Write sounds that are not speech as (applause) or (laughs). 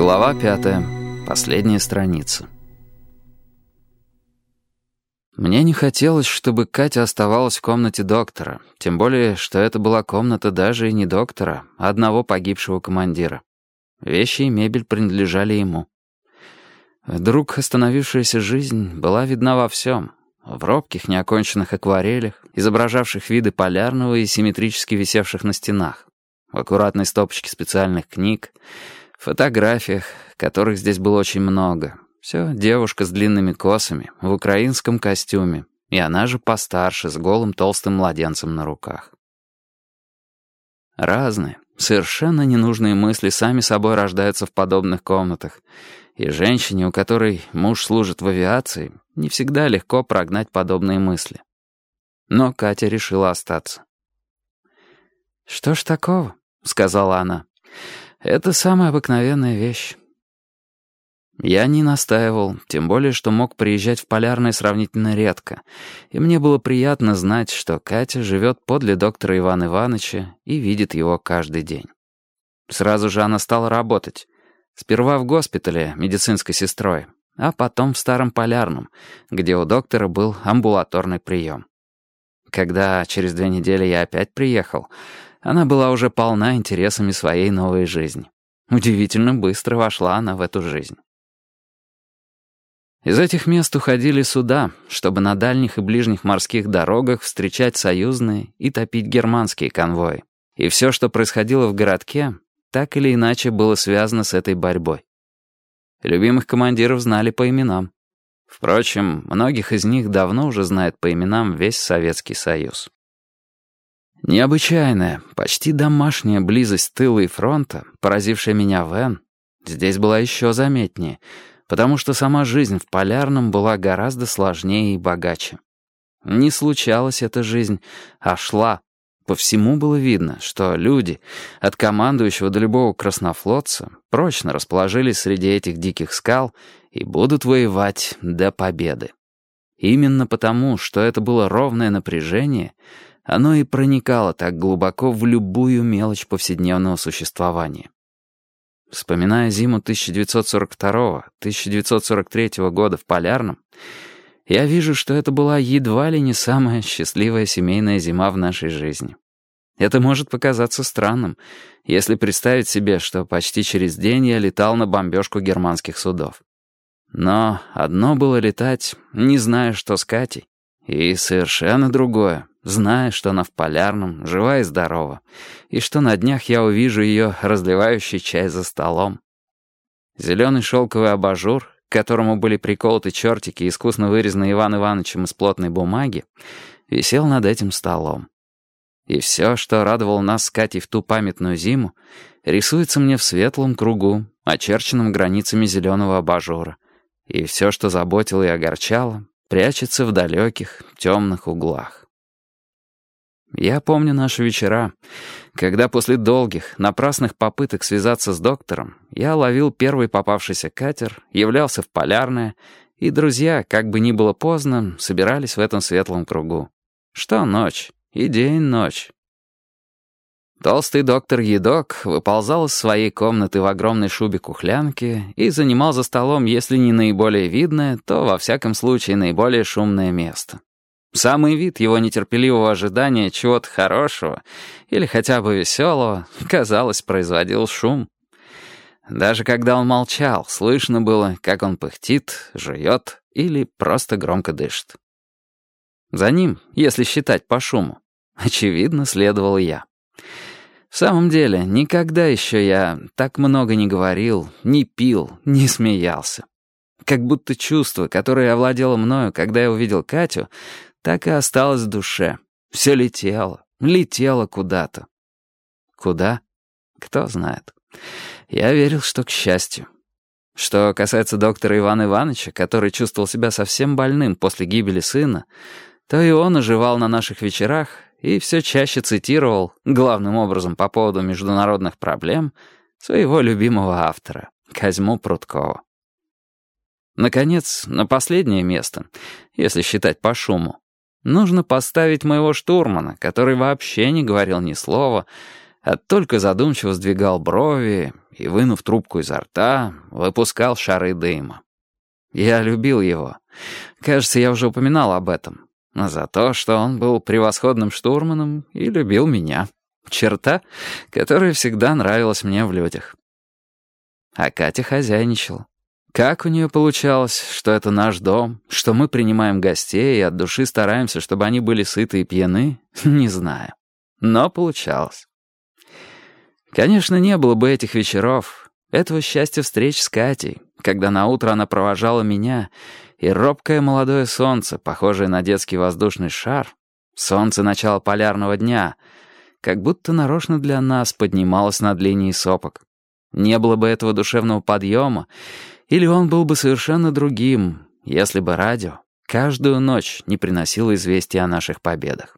Глава пятая. Последняя страница. Мне не хотелось, чтобы Катя оставалась в комнате доктора, тем более, что это была комната даже и не доктора, а одного погибшего командира. Вещи и мебель принадлежали ему. Вдруг остановившаяся жизнь была видна во всем. В робких, неоконченных акварелях, изображавших виды полярного и симметрически висевших на стенах, в аккуратной стопочке специальных книг, фотографиях, которых здесь было очень много. Все девушка с длинными косами, в украинском костюме, и она же постарше, с голым толстым младенцем на руках. Разные, совершенно ненужные мысли сами собой рождаются в подобных комнатах, и женщине, у которой муж служит в авиации, не всегда легко прогнать подобные мысли. Но Катя решила остаться. «Что ж такого?» — сказала она. Это самая обыкновенная вещь. Я не настаивал, тем более, что мог приезжать в Полярное сравнительно редко, и мне было приятно знать, что Катя живет подле доктора Ивана Ивановича и видит его каждый день. Сразу же она стала работать. Сперва в госпитале медицинской сестрой, а потом в Старом Полярном, где у доктора был амбулаторный прием. Когда через две недели я опять приехал, она была уже полна интересами своей новой жизни. Удивительно быстро вошла она в эту жизнь. Из этих мест уходили суда, чтобы на дальних и ближних морских дорогах встречать союзные и топить германские конвои. И все, что происходило в городке, так или иначе было связано с этой борьбой. Любимых командиров знали по именам. Впрочем, многих из них давно уже знает по именам весь Советский Союз. Необычайная, почти домашняя близость тыла и фронта, поразившая меня в Н, здесь была еще заметнее, потому что сама жизнь в Полярном была гораздо сложнее и богаче. Не случалась эта жизнь, а шла. По всему было видно, что люди, от командующего до любого краснофлотца, прочно расположились среди этих диких скал и будут воевать до победы. Именно потому, что это было ровное напряжение — оно и проникало так глубоко в любую мелочь повседневного существования. Вспоминая зиму 1942-1943 года в Полярном, я вижу, что это была едва ли не самая счастливая семейная зима в нашей жизни. Это может показаться странным, если представить себе, что почти через день я летал на бомбежку германских судов. Но одно было летать, не зная, что с Катей, и совершенно другое зная, что она в Полярном, жива и здорова, и что на днях я увижу ее разливающий чай за столом. Зеленый шелковый абажур, к которому были приколоты чертики, искусно вырезанные Иван Ивановичем из плотной бумаги, висел над этим столом. И все, что радовало нас с Катей в ту памятную зиму, рисуется мне в светлом кругу, очерченном границами зеленого абажура. И все, что заботило и огорчало, прячется в далеких, темных углах. Я помню наши вечера, когда после долгих, напрасных попыток связаться с доктором, я ловил первый попавшийся катер, являлся в Полярное, и друзья, как бы ни было поздно, собирались в этом светлом кругу. Что ночь, и день-ночь. Толстый доктор Едок выползал из своей комнаты в огромной шубе-кухлянке и занимал за столом, если не наиболее видное, то, во всяком случае, наиболее шумное место. Самый вид его нетерпеливого ожидания чего-то хорошего или хотя бы веселого, казалось, производил шум. Даже когда он молчал, слышно было, как он пыхтит, жует или просто громко дышит. За ним, если считать по шуму, очевидно, следовал я. В самом деле, никогда еще я так много не говорил, не пил, не смеялся. Как будто чувство, которое овладело мною, когда я увидел Катю, так и осталось в душе. Все летело, летело куда-то. Куда? Кто знает. Я верил, что к счастью. Что касается доктора Ивана Ивановича, который чувствовал себя совсем больным после гибели сына, то и он оживал на наших вечерах и все чаще цитировал, главным образом по поводу международных проблем, своего любимого автора, Козьму Прудкова. Наконец, на последнее место, если считать по шуму, Нужно поставить моего штурмана, который вообще не говорил ни слова, а только задумчиво сдвигал брови и, вынув трубку изо рта, выпускал шары дыма. Я любил его. Кажется, я уже упоминал об этом. За то, что он был превосходным штурманом и любил меня. Черта, которая всегда нравилась мне в людях. А Катя хозяйничала. Как у нее получалось, что это наш дом, что мы принимаем гостей и от души стараемся, чтобы они были сыты и пьяны, (laughs) не знаю. Но получалось. Конечно, не было бы этих вечеров, этого счастья встреч с Катей, когда наутро она провожала меня, и робкое молодое солнце, похожее на детский воздушный шар, солнце начала полярного дня, как будто нарочно для нас поднималось над линией сопок. Не было бы этого душевного подъема, или он был бы совершенно другим, если бы радио каждую ночь не приносило известия о наших победах.